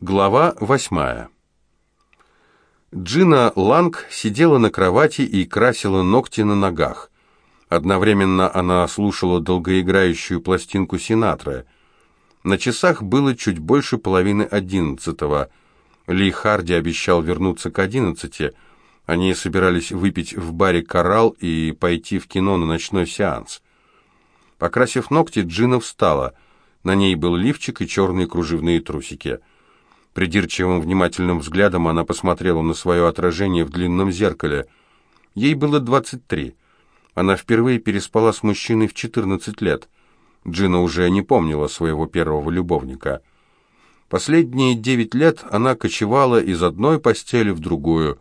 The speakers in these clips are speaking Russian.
Глава восьмая. Джина Ланг сидела на кровати и красила ногти на ногах. Одновременно она слушала долгоиграющую пластинку Синатры. На часах было чуть больше половины одиннадцатого. Ли Харди обещал вернуться к одиннадцати. Они собирались выпить в баре «Коралл» и пойти в кино на ночной сеанс. Покрасив ногти, Джина встала. На ней был лифчик и черные кружевные трусики – Придирчивым внимательным взглядом она посмотрела на свое отражение в длинном зеркале. Ей было 23. Она впервые переспала с мужчиной в 14 лет. Джина уже не помнила своего первого любовника. Последние девять лет она кочевала из одной постели в другую.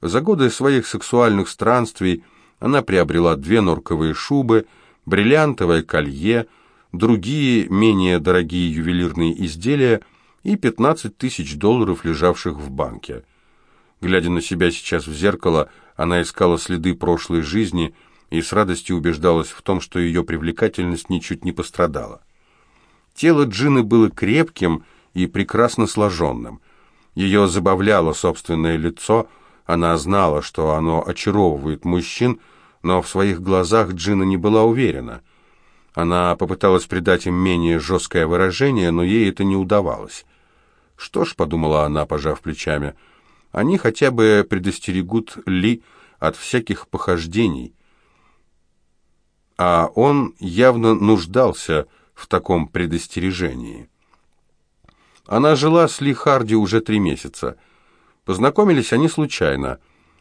За годы своих сексуальных странствий она приобрела две норковые шубы, бриллиантовое колье, другие, менее дорогие ювелирные изделия – и 15 тысяч долларов, лежавших в банке. Глядя на себя сейчас в зеркало, она искала следы прошлой жизни и с радостью убеждалась в том, что ее привлекательность ничуть не пострадала. Тело Джины было крепким и прекрасно сложенным. Ее забавляло собственное лицо, она знала, что оно очаровывает мужчин, но в своих глазах Джина не была уверена. Она попыталась придать им менее жесткое выражение, но ей это не удавалось. Что ж, подумала она, пожав плечами, они хотя бы предостерегут Ли от всяких похождений. А он явно нуждался в таком предостережении. Она жила с Ли Харди уже три месяца. Познакомились они случайно.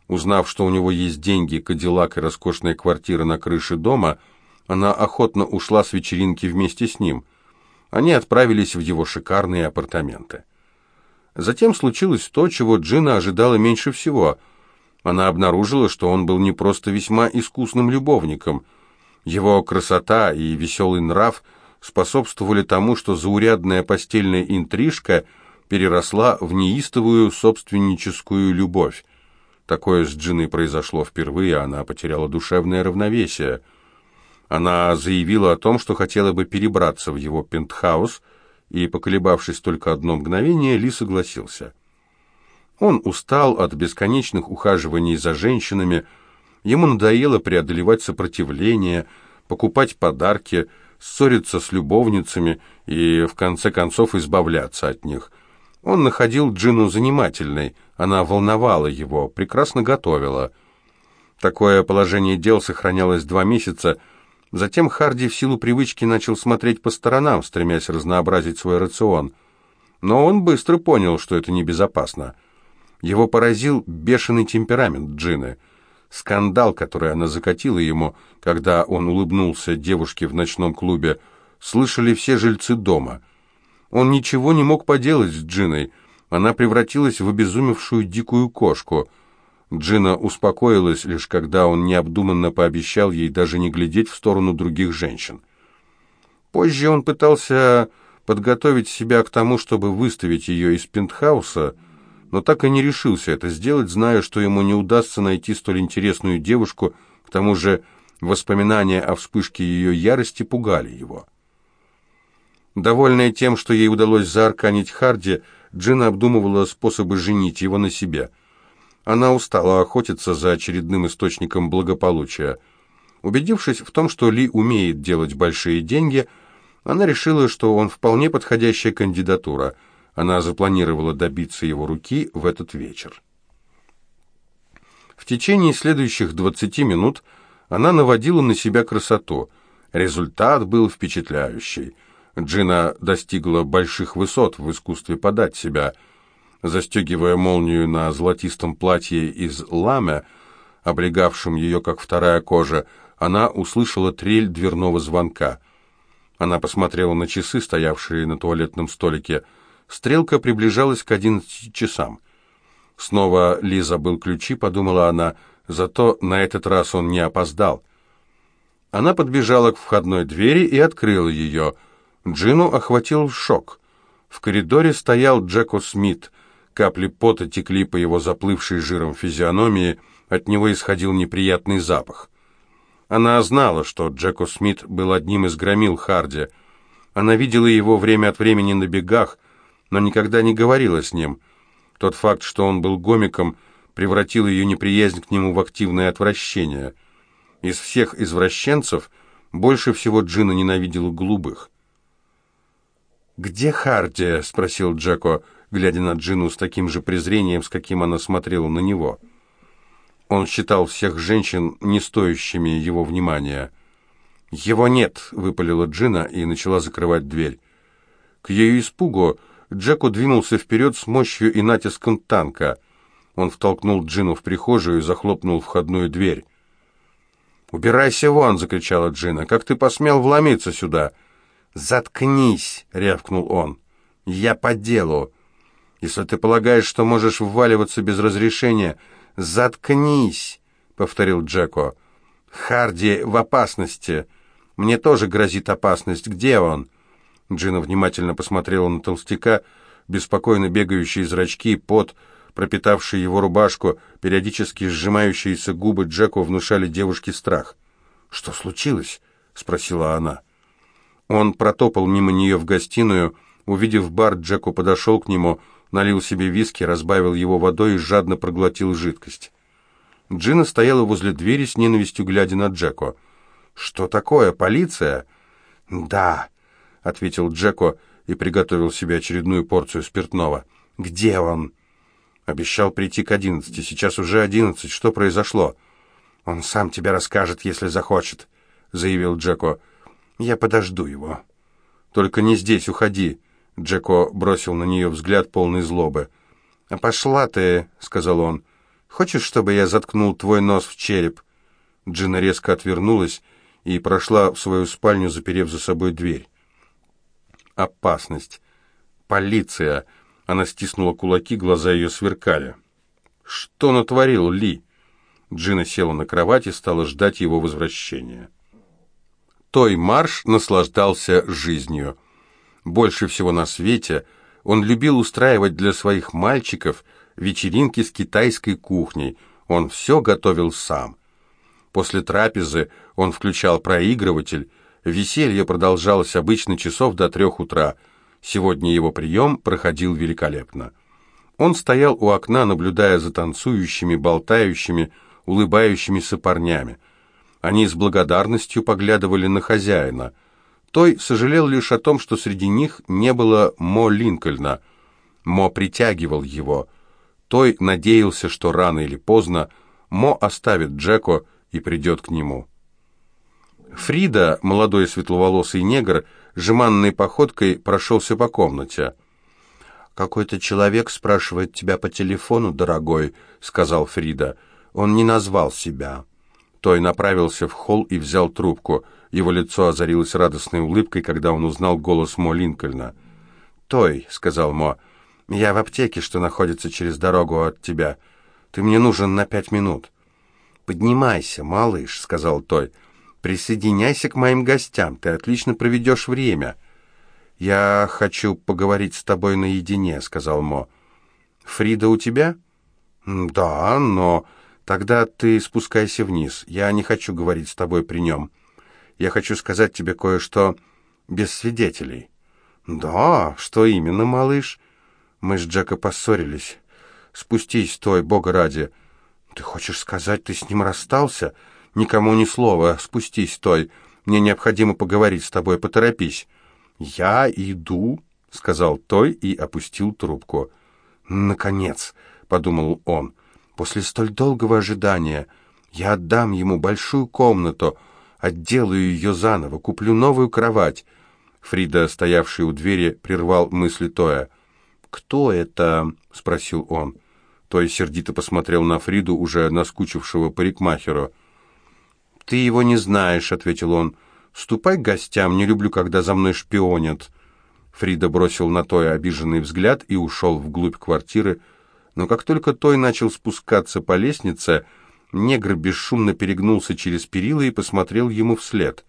Узнав, что у него есть деньги, кадиллак и роскошная квартира на крыше дома, она охотно ушла с вечеринки вместе с ним. Они отправились в его шикарные апартаменты. Затем случилось то, чего Джина ожидала меньше всего. Она обнаружила, что он был не просто весьма искусным любовником. Его красота и веселый нрав способствовали тому, что заурядная постельная интрижка переросла в неистовую собственническую любовь. Такое с Джиной произошло впервые, она потеряла душевное равновесие. Она заявила о том, что хотела бы перебраться в его пентхаус – и, поколебавшись только одно мгновение, Ли согласился. Он устал от бесконечных ухаживаний за женщинами, ему надоело преодолевать сопротивление, покупать подарки, ссориться с любовницами и, в конце концов, избавляться от них. Он находил Джину занимательной, она волновала его, прекрасно готовила. Такое положение дел сохранялось два месяца – Затем Харди в силу привычки начал смотреть по сторонам, стремясь разнообразить свой рацион. Но он быстро понял, что это небезопасно. Его поразил бешеный темперамент Джины. Скандал, который она закатила ему, когда он улыбнулся девушке в ночном клубе, слышали все жильцы дома. Он ничего не мог поделать с Джиной. Она превратилась в обезумевшую дикую кошку — Джина успокоилась лишь когда он необдуманно пообещал ей даже не глядеть в сторону других женщин. Позже он пытался подготовить себя к тому, чтобы выставить ее из пентхауса, но так и не решился это сделать, зная, что ему не удастся найти столь интересную девушку, к тому же воспоминания о вспышке ее ярости пугали его. Довольная тем, что ей удалось заарканить Харди, Джина обдумывала способы женить его на себе – она устала охотиться за очередным источником благополучия. Убедившись в том, что Ли умеет делать большие деньги, она решила, что он вполне подходящая кандидатура. Она запланировала добиться его руки в этот вечер. В течение следующих 20 минут она наводила на себя красоту. Результат был впечатляющий. Джина достигла больших высот в искусстве подать себя – Застегивая молнию на золотистом платье из ламя, облегавшем ее как вторая кожа, она услышала трель дверного звонка. Она посмотрела на часы, стоявшие на туалетном столике. Стрелка приближалась к одиннадцати часам. Снова Ли забыл ключи, подумала она, зато на этот раз он не опоздал. Она подбежала к входной двери и открыла ее. Джину охватил шок. В коридоре стоял Джеко Смит — Капли пота текли по его заплывшей жиром физиономии, от него исходил неприятный запах. Она знала, что Джеко Смит был одним из громил Харди. Она видела его время от времени на бегах, но никогда не говорила с ним. Тот факт, что он был гомиком, превратил ее неприязнь к нему в активное отвращение. Из всех извращенцев больше всего Джина ненавидела голубых. «Где Харди?» — спросил Джеко, глядя на Джину с таким же презрением, с каким она смотрела на него. Он считал всех женщин не стоящими его внимания. «Его нет», — выпалила Джина и начала закрывать дверь. К ее испугу Джеку двинулся вперед с мощью и натиском танка. Он втолкнул Джину в прихожую и захлопнул входную дверь. «Убирайся вон!» — закричала Джина. «Как ты посмел вломиться сюда?» «Заткнись!» — рявкнул он. «Я по делу. Если ты полагаешь, что можешь вваливаться без разрешения, заткнись!» — повторил Джеко. «Харди в опасности. Мне тоже грозит опасность. Где он?» Джина внимательно посмотрела на толстяка, беспокойно бегающие зрачки, пот, пропитавший его рубашку, периодически сжимающиеся губы Джеку внушали девушке страх. «Что случилось?» — спросила она. Он протопал мимо нее в гостиную, увидев бар, Джеку подошел к нему, налил себе виски, разбавил его водой и жадно проглотил жидкость. Джина стояла возле двери с ненавистью, глядя на Джеку. «Что такое, полиция?» «Да», — ответил Джеко и приготовил себе очередную порцию спиртного. «Где он?» «Обещал прийти к одиннадцати. Сейчас уже одиннадцать. Что произошло?» «Он сам тебе расскажет, если захочет», — заявил Джеко. «Я подожду его». «Только не здесь, уходи», — Джеко бросил на нее взгляд полный злобы. «А пошла ты», — сказал он. «Хочешь, чтобы я заткнул твой нос в череп?» Джина резко отвернулась и прошла в свою спальню, заперев за собой дверь. «Опасность! Полиция!» Она стиснула кулаки, глаза ее сверкали. «Что натворил Ли?» Джина села на кровать и стала ждать его возвращения. Той Марш наслаждался жизнью. Больше всего на свете он любил устраивать для своих мальчиков вечеринки с китайской кухней. Он все готовил сам. После трапезы он включал проигрыватель. Веселье продолжалось обычно часов до трех утра. Сегодня его прием проходил великолепно. Он стоял у окна, наблюдая за танцующими, болтающими, улыбающимися парнями. Они с благодарностью поглядывали на хозяина. Той сожалел лишь о том, что среди них не было Мо Линкольна. Мо притягивал его. Той надеялся, что рано или поздно Мо оставит Джеко и придет к нему. Фрида, молодой светловолосый негр, жеманной походкой прошелся по комнате. «Какой-то человек спрашивает тебя по телефону, дорогой», — сказал Фрида. «Он не назвал себя». Той направился в холл и взял трубку. Его лицо озарилось радостной улыбкой, когда он узнал голос Мо Линкольна. «Той», — сказал Мо, — «я в аптеке, что находится через дорогу от тебя. Ты мне нужен на пять минут». «Поднимайся, малыш», — сказал Той. «Присоединяйся к моим гостям, ты отлично проведешь время». «Я хочу поговорить с тобой наедине», — сказал Мо. «Фрида у тебя?» «Да, но...» «Тогда ты спускайся вниз. Я не хочу говорить с тобой при нем. Я хочу сказать тебе кое-что без свидетелей». «Да, что именно, малыш?» Мы с Джека поссорились. «Спустись, стой, бога ради». «Ты хочешь сказать, ты с ним расстался?» «Никому ни слова. Спустись, стой. Мне необходимо поговорить с тобой. Поторопись». «Я иду», — сказал Той и опустил трубку. «Наконец», — подумал он, — «после столь долгого ожидания я отдам ему большую комнату, отделаю ее заново, куплю новую кровать». Фрида, стоявший у двери, прервал мысли Тоя. «Кто это?» — спросил он. Той сердито посмотрел на Фриду, уже наскучившего парикмахеру. «Ты его не знаешь», — ответил он. «Ступай к гостям, не люблю, когда за мной шпионят». Фрида бросил на Тоя обиженный взгляд и ушел вглубь квартиры, но как только Той начал спускаться по лестнице, негр бесшумно перегнулся через перила и посмотрел ему вслед.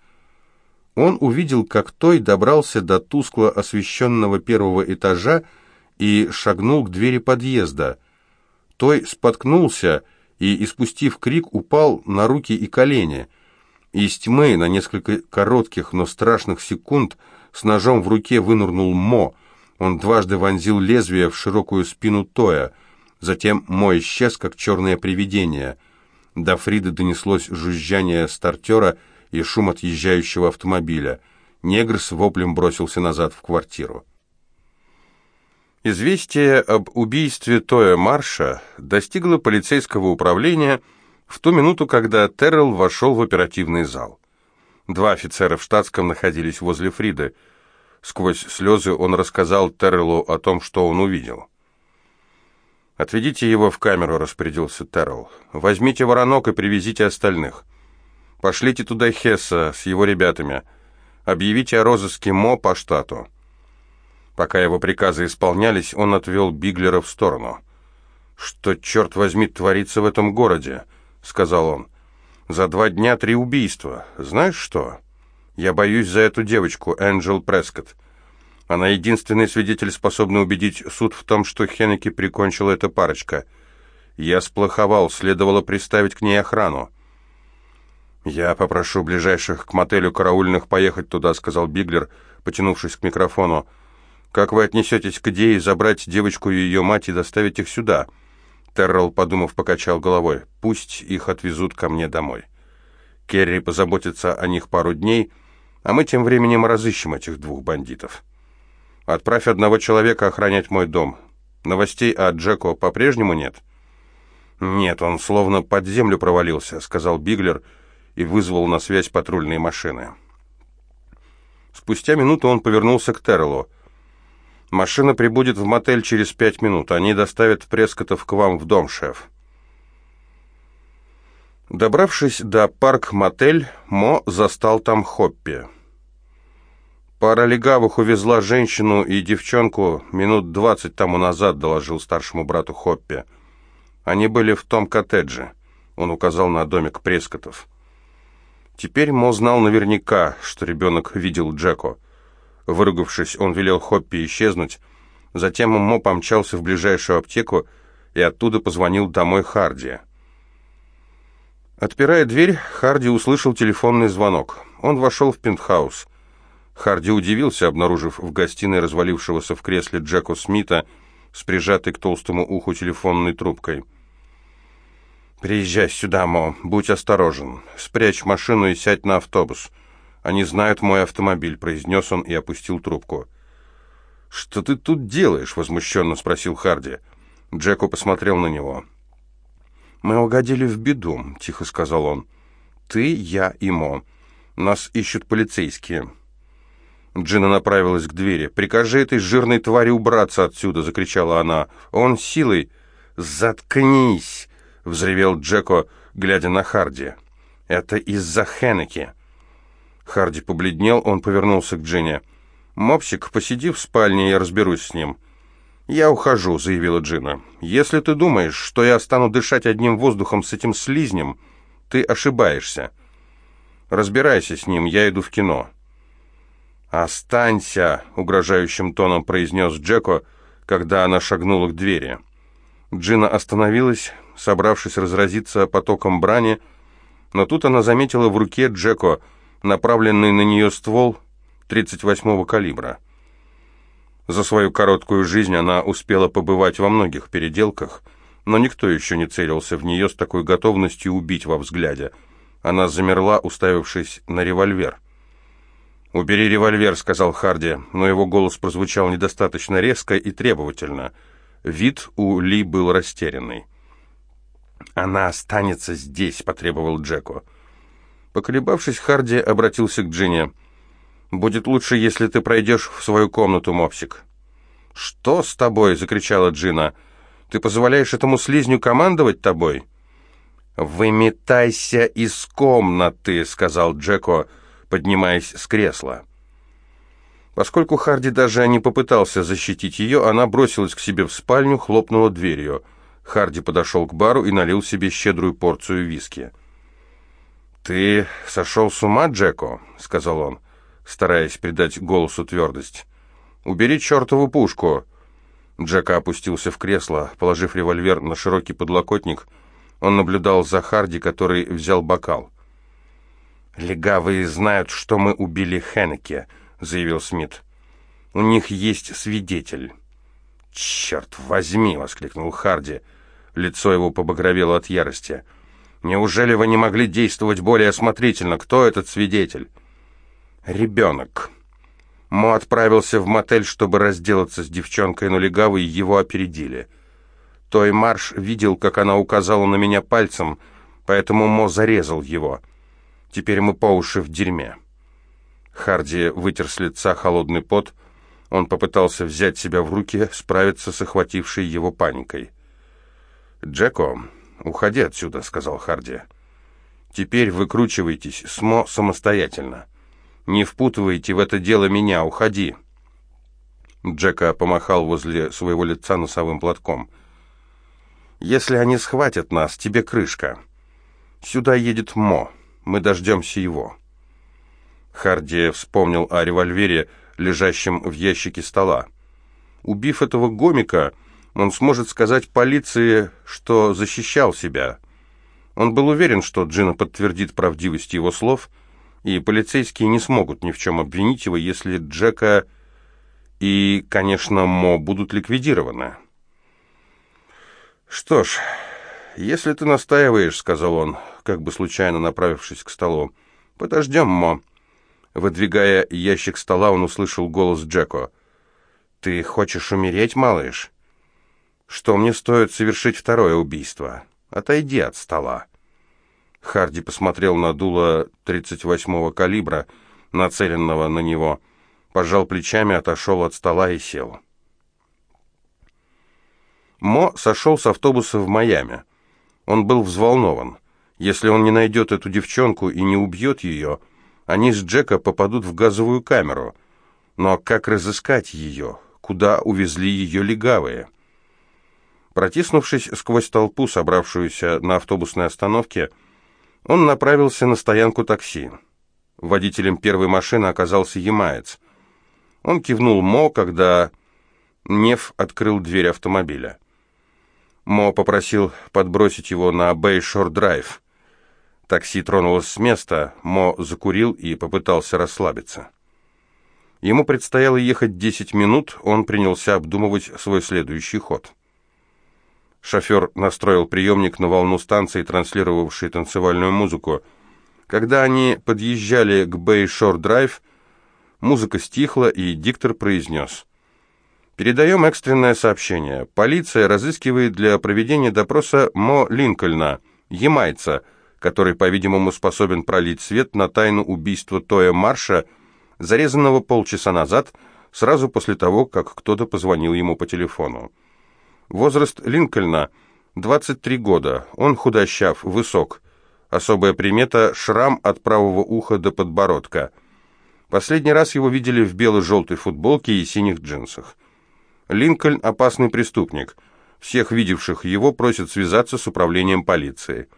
Он увидел, как Той добрался до тускло освещенного первого этажа и шагнул к двери подъезда. Той споткнулся и, испустив крик, упал на руки и колени. Из тьмы на несколько коротких, но страшных секунд с ножом в руке вынырнул Мо. Он дважды вонзил лезвие в широкую спину Тоя. Затем Мо исчез, как черное привидение. До Фриды донеслось жужжание стартера и шум отъезжающего автомобиля. Негр с воплем бросился назад в квартиру. Известие об убийстве Тоя Марша достигло полицейского управления в ту минуту, когда Террell вошел в оперативный зал. Два офицера в штатском находились возле Фриды. Сквозь слезы он рассказал Террелу о том, что он увидел. «Отведите его в камеру», — распорядился Террелл. «Возьмите воронок и привезите остальных. Пошлите туда Хесса с его ребятами. Объявите о розыске МО по штату». Пока его приказы исполнялись, он отвел Биглера в сторону. «Что, черт возьми, творится в этом городе?» — сказал он. «За два дня три убийства. Знаешь что? Я боюсь за эту девочку, Энджел Прескотт. Она единственный свидетель, способный убедить суд в том, что Хеннеки прикончила эта парочка. Я сплоховал, следовало приставить к ней охрану. «Я попрошу ближайших к мотелю караульных поехать туда», — сказал Биглер, потянувшись к микрофону. Как вы отнесетесь к идее забрать девочку и ее мать и доставить их сюда?» Террell, подумав, покачал головой. «Пусть их отвезут ко мне домой. Керри позаботится о них пару дней, а мы тем временем разыщем этих двух бандитов. Отправь одного человека охранять мой дом. Новостей о Джеко по-прежнему нет?» «Нет, он словно под землю провалился», — сказал Биглер и вызвал на связь патрульные машины. Спустя минуту он повернулся к Терреллу. Машина прибудет в мотель через пять минут. Они доставят Прескотов к вам в дом, шеф». Добравшись до парк-мотель, Мо застал там Хоппи. «Пара легавых увезла женщину и девчонку минут двадцать тому назад», — доложил старшему брату Хоппи. «Они были в том коттедже», — он указал на домик Прескотов. Теперь Мо знал наверняка, что ребенок видел Джеко. Выругавшись, он велел Хоппи исчезнуть. Затем Мо помчался в ближайшую аптеку и оттуда позвонил домой Харди. Отпирая дверь, Харди услышал телефонный звонок. Он вошел в пентхаус. Харди удивился, обнаружив в гостиной развалившегося в кресле Джеку Смита с прижатой к толстому уху телефонной трубкой. «Приезжай сюда, Мо, будь осторожен. Спрячь машину и сядь на автобус. «Они знают мой автомобиль», — произнес он и опустил трубку. «Что ты тут делаешь?» — возмущенно спросил Харди. Джеку посмотрел на него. «Мы угодили в беду», — тихо сказал он. «Ты, я и Мо. Нас ищут полицейские». Джина направилась к двери. «Прикажи этой жирной твари убраться отсюда!» — закричала она. «Он силой...» «Заткнись!» — взревел Джеко, глядя на Харди. «Это из-за Хеннеки. Харди побледнел, он повернулся к Джинни. «Мопсик, посиди в спальне, я разберусь с ним». «Я ухожу», — заявила Джина. «Если ты думаешь, что я стану дышать одним воздухом с этим слизнем, ты ошибаешься. Разбирайся с ним, я иду в кино». «Останься», — угрожающим тоном произнес Джеко, когда она шагнула к двери. Джина остановилась, собравшись разразиться потоком брани, но тут она заметила в руке Джеко — направленный на нее ствол 38-го калибра. За свою короткую жизнь она успела побывать во многих переделках, но никто еще не целился в нее с такой готовностью убить во взгляде. Она замерла, уставившись на револьвер. «Убери револьвер», — сказал Харди, но его голос прозвучал недостаточно резко и требовательно. Вид у Ли был растерянный. «Она останется здесь», — потребовал Джеку. Поколебавшись, Харди обратился к Джинни. «Будет лучше, если ты пройдешь в свою комнату, мопсик». «Что с тобой?» — закричала Джина. «Ты позволяешь этому слизню командовать тобой?» «Выметайся из комнаты», — сказал Джеко, поднимаясь с кресла. Поскольку Харди даже не попытался защитить ее, она бросилась к себе в спальню, хлопнула дверью. Харди подошел к бару и налил себе щедрую порцию виски. «Ты сошел с ума, Джеко?» — сказал он, стараясь придать голосу твердость. «Убери чертову пушку!» Джека опустился в кресло, положив револьвер на широкий подлокотник. Он наблюдал за Харди, который взял бокал. «Легавые знают, что мы убили Хеннеке», — заявил Смит. У них есть свидетель». «Черт возьми!» — воскликнул Харди. Лицо его побагровело от ярости. «Неужели вы не могли действовать более осмотрительно? Кто этот свидетель?» «Ребенок». Мо отправился в мотель, чтобы разделаться с девчонкой, но легавые его опередили. Той Марш видел, как она указала на меня пальцем, поэтому Мо зарезал его. Теперь мы по уши в дерьме. Харди вытер с лица холодный пот. Он попытался взять себя в руки, справиться с охватившей его паникой. «Джеко, уходи отсюда», — сказал Харди. «Теперь выкручивайтесь с Мо самостоятельно». «Не впутывайте в это дело меня, уходи!» Джека помахал возле своего лица носовым платком. «Если они схватят нас, тебе крышка. Сюда едет Мо, мы дождемся его». Харди вспомнил о револьвере, лежащем в ящике стола. Убив этого гомика, он сможет сказать полиции, что защищал себя. Он был уверен, что Джина подтвердит правдивость его слов — и полицейские не смогут ни в чем обвинить его, если Джека и, конечно, Мо будут ликвидированы. «Что ж, если ты настаиваешь», — сказал он, как бы случайно направившись к столу, — «подождем, Мо». Выдвигая ящик стола, он услышал голос Джеко. «Ты хочешь умереть, малыш?» «Что мне стоит совершить второе убийство? Отойди от стола». Харди посмотрел на дуло 38-го калибра, нацеленного на него, пожал плечами, отошел от стола и сел. Мо сошел с автобуса в Майами. Он был взволнован. Если он не найдет эту девчонку и не убьет ее, они с Джека попадут в газовую камеру. Но как разыскать ее? Куда увезли ее легавые? Протиснувшись сквозь толпу, собравшуюся на автобусной остановке, он направился на стоянку такси. Водителем первой машины оказался ямаец. Он кивнул Мо, когда Нев открыл дверь автомобиля. Мо попросил подбросить его на Бэйшор-драйв. Такси тронулось с места, Мо закурил и попытался расслабиться. Ему предстояло ехать 10 минут, он принялся обдумывать свой следующий ход. Шофер настроил приемник на волну станции, транслировавшей танцевальную музыку. Когда они подъезжали к Бэй-Шор-Драйв, музыка стихла, и диктор произнес. «Передаем экстренное сообщение. Полиция разыскивает для проведения допроса Мо Линкольна, ямайца, который, по-видимому, способен пролить свет на тайну убийства Тоя Марша, зарезанного полчаса назад, сразу после того, как кто-то позвонил ему по телефону. Возраст Линкольна – 23 года. Он худощав, высок. Особая примета – шрам от правого уха до подбородка. Последний раз его видели в бело-желтой футболке и синих джинсах. Линкольн – опасный преступник. Всех видевших его просят связаться с управлением полиции.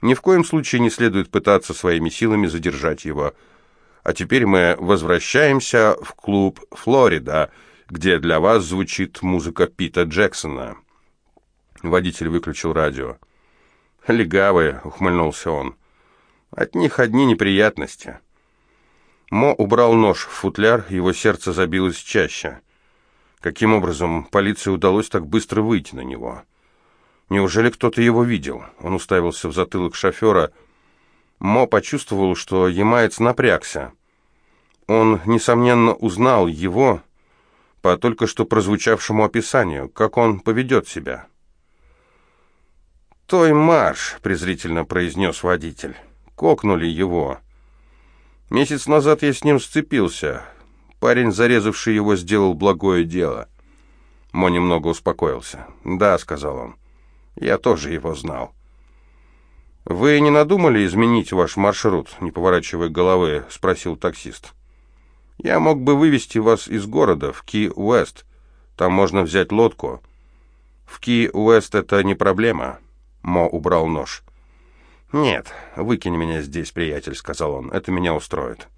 Ни в коем случае не следует пытаться своими силами задержать его. А теперь мы возвращаемся в клуб «Флорида», где для вас звучит музыка Пита Джексона». Водитель выключил радио. «Легавые», — ухмыльнулся он. «От них одни неприятности». Мо убрал нож в футляр, его сердце забилось чаще. Каким образом полиции удалось так быстро выйти на него? Неужели кто-то его видел? Он уставился в затылок шофера. Мо почувствовал, что ямаец напрягся. Он, несомненно, узнал его по только что прозвучавшему описанию, как он поведет себя. «Той марш», — презрительно произнес водитель. «Кокнули его. Месяц назад я с ним сцепился. Парень, зарезавший его, сделал благое дело». Мо немного успокоился. «Да», — сказал он, — «я тоже его знал». «Вы не надумали изменить ваш маршрут?» — не поворачивая головы, спросил таксист. Я мог бы вывести вас из города в Ки-Уэст. Там можно взять лодку. В Ки-Уэст это не проблема. Мо убрал нож. «Нет, выкинь меня здесь, приятель», — сказал он. «Это меня устроит».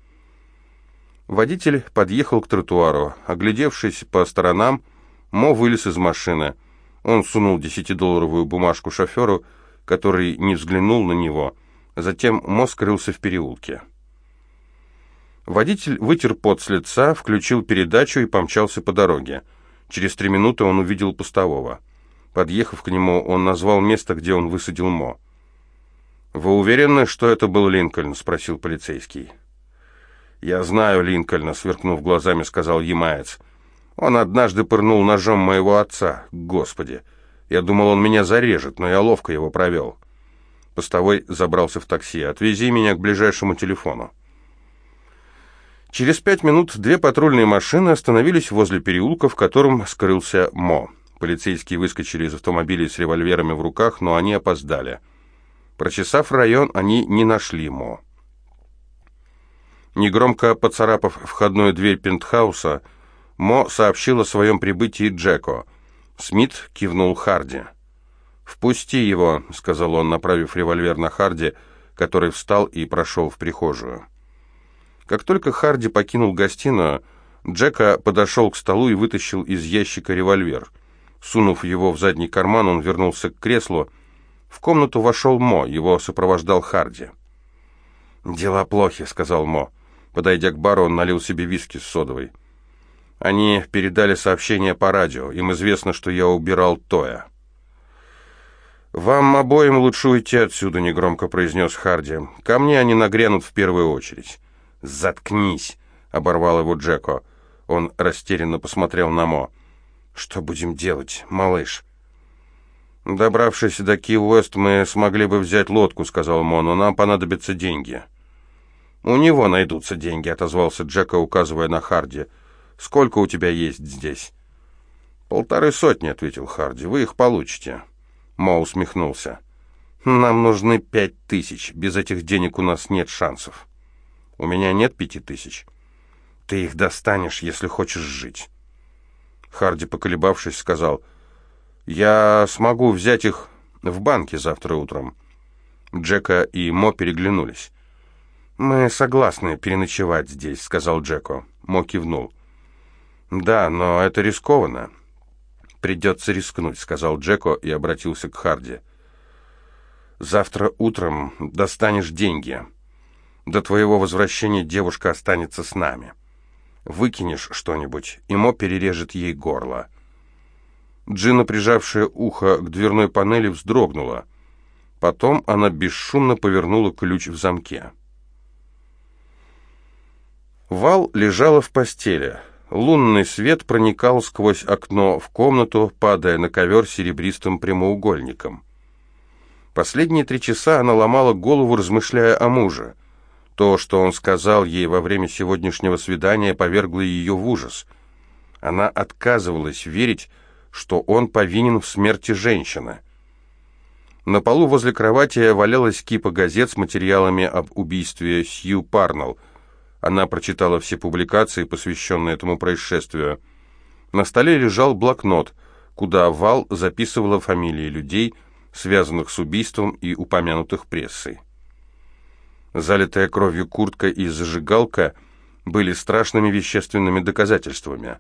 Водитель подъехал к тротуару. Оглядевшись по сторонам, Мо вылез из машины. Он сунул десятидолларовую бумажку шоферу, который не взглянул на него. Затем Мо скрылся в переулке. Водитель вытер пот с лица, включил передачу и помчался по дороге. Через три минуты он увидел постового. Подъехав к нему, он назвал место, где он высадил Мо. «Вы уверены, что это был Линкольн?» — спросил полицейский. «Я знаю Линкольна», — сверкнув глазами, сказал Ямаец. «Он однажды пырнул ножом моего отца. Господи! Я думал, он меня зарежет, но я ловко его провел». Постовой забрался в такси. «Отвези меня к ближайшему телефону». Через пять минут две патрульные машины остановились возле переулка, в котором скрылся Мо. Полицейские выскочили из автомобилей с револьверами в руках, но они опоздали. Прочесав район, они не нашли Мо. Негромко поцарапав входную дверь пентхауса, Мо сообщил о своем прибытии Джеко. Смит кивнул Харди. «Впусти его», — сказал он, направив револьвер на Харди, который встал и прошел в прихожую. Как только Харди покинул гостиную, Джека подошел к столу и вытащил из ящика револьвер. Сунув его в задний карман, он вернулся к креслу. В комнату вошел Мо, его сопровождал Харди. «Дела плохи», — сказал Мо. Подойдя к бару, он налил себе виски с содовой. Они передали сообщение по радио. Им известно, что я убирал Тоя. «Вам обоим лучше уйти отсюда», — негромко произнес Харди. «Ко мне они нагрянут в первую очередь». «Заткнись!» — оборвал его Джеко. Он растерянно посмотрел на Мо. «Что будем делать, малыш?» «Добравшись до Ки-Уэст, мы смогли бы взять лодку», — сказал Мо, — «но нам понадобятся деньги». «У него найдутся деньги», — отозвался Джека, указывая на Харди. «Сколько у тебя есть здесь?» «Полторы сотни», — ответил Харди. «Вы их получите». Мо усмехнулся. «Нам нужны пять тысяч. Без этих денег у нас нет шансов». У меня нет пяти тысяч. Ты их достанешь, если хочешь жить. Харди, поколебавшись, сказал, «Я смогу взять их в банке завтра утром». Джека и Мо переглянулись. «Мы согласны переночевать здесь», — сказал Джеко. Мо кивнул. «Да, но это рискованно». «Придется рискнуть», — сказал Джеко и обратился к Харди. «Завтра утром достанешь деньги». До твоего возвращения девушка останется с нами. Выкинешь что-нибудь, и Мо перережет ей горло». Джина, прижавшая ухо к дверной панели, вздрогнула. Потом она бесшумно повернула ключ в замке. Вал лежала в постели. Лунный свет проникал сквозь окно в комнату, падая на ковер серебристым прямоугольником. Последние три часа она ломала голову, размышляя о муже. То, что он сказал ей во время сегодняшнего свидания, повергло ее в ужас. Она отказывалась верить, что он повинен в смерти женщины. На полу возле кровати валялась кипа газет с материалами об убийстве Сью Парнелл. Она прочитала все публикации, посвященные этому происшествию. На столе лежал блокнот, куда Вал записывала фамилии людей, связанных с убийством и упомянутых прессой. Залитая кровью куртка и зажигалка были страшными вещественными доказательствами.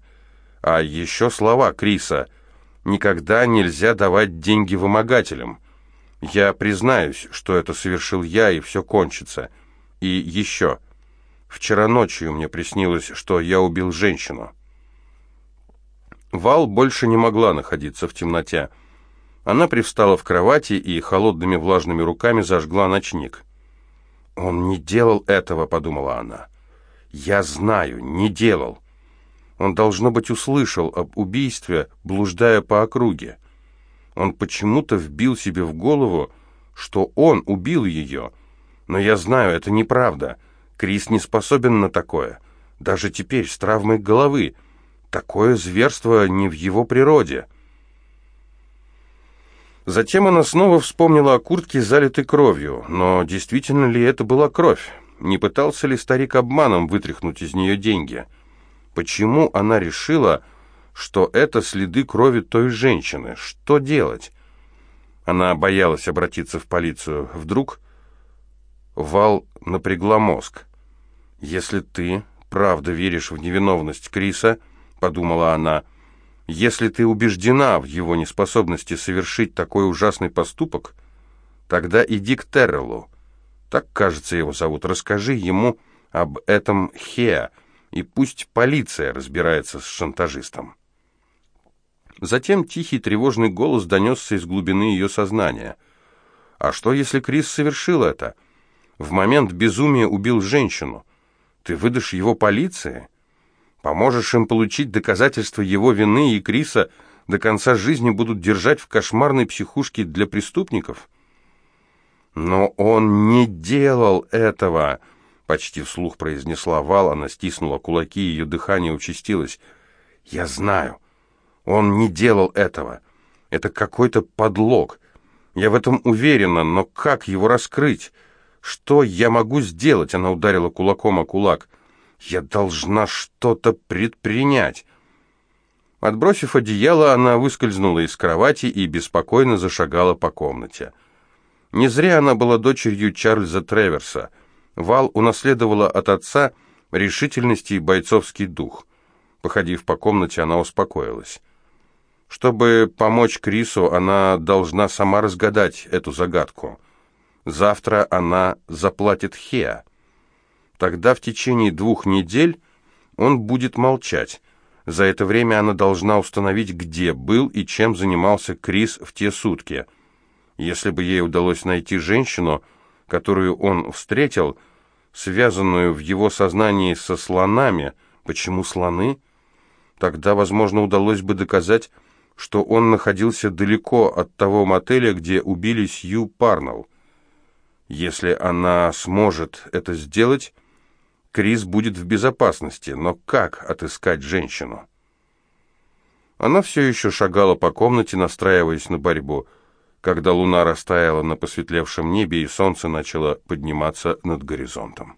А еще слова Криса «Никогда нельзя давать деньги вымогателям». Я признаюсь, что это совершил я, и все кончится. И еще. Вчера ночью мне приснилось, что я убил женщину. Вал больше не могла находиться в темноте. Она привстала в кровати и холодными влажными руками зажгла ночник. «Он не делал этого», — подумала она. «Я знаю, не делал». Он, должно быть, услышал об убийстве, блуждая по округе. Он почему-то вбил себе в голову, что он убил ее. Но я знаю, это неправда. Крис не способен на такое. Даже теперь, с травмой головы. Такое зверство не в его природе. Затем она снова вспомнила о куртке, залитой кровью. Но действительно ли это была кровь? Не пытался ли старик обманом вытряхнуть из нее деньги? Почему она решила, что это следы крови той женщины? Что делать? Она боялась обратиться в полицию. Вдруг Вал напрягла мозг. «Если ты правда веришь в невиновность Криса, — подумала она, — если ты убеждена в его неспособности совершить такой ужасный поступок, тогда иди к Террелу. Так, кажется, его зовут. Расскажи ему об этом Хеа, и пусть полиция разбирается с шантажистом. Затем тихий тревожный голос донесся из глубины ее сознания. «А что, если Крис совершил это? В момент безумия убил женщину. Ты выдашь его полиции? Поможешь им получить доказательства его вины, и Криса до конца жизни будут держать в кошмарной психушке для преступников?» «Но он не делал этого!» Почти вслух произнесла Вал, она стиснула кулаки, ее дыхание участилось. «Я знаю. Он не делал этого. Это какой-то подлог. Я в этом уверена, но как его раскрыть? Что я могу сделать?» Она ударила кулаком о кулак. «Я должна что-то предпринять». Отбросив одеяло, она выскользнула из кровати и беспокойно зашагала по комнате. Не зря она была дочерью Чарльза Треверса — Вал унаследовала от отца решительность и бойцовский дух. Походив по комнате, она успокоилась. Чтобы помочь Крису, она должна сама разгадать эту загадку. Завтра она заплатит Хеа. Тогда в течение двух недель он будет молчать. За это время она должна установить, где был и чем занимался Крис в те сутки. Если бы ей удалось найти женщину, которую он встретил, связанную в его сознании со слонами. Почему слоны? Тогда, возможно, удалось бы доказать, что он находился далеко от того мотеля, где убили Сью Парнелл. Если она сможет это сделать, Крис будет в безопасности, но как отыскать женщину? Она все еще шагала по комнате, настраиваясь на борьбу – когда луна растаяла на посветлевшем небе и солнце начало подниматься над горизонтом.